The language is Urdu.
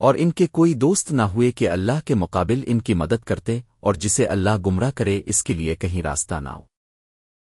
اور ان کے کوئی دوست نہ ہوئے کہ اللہ کے مقابل ان کی مدد کرتے اور جسے اللہ گمراہ کرے اس کے لیے کہیں راستہ نہ ہو۔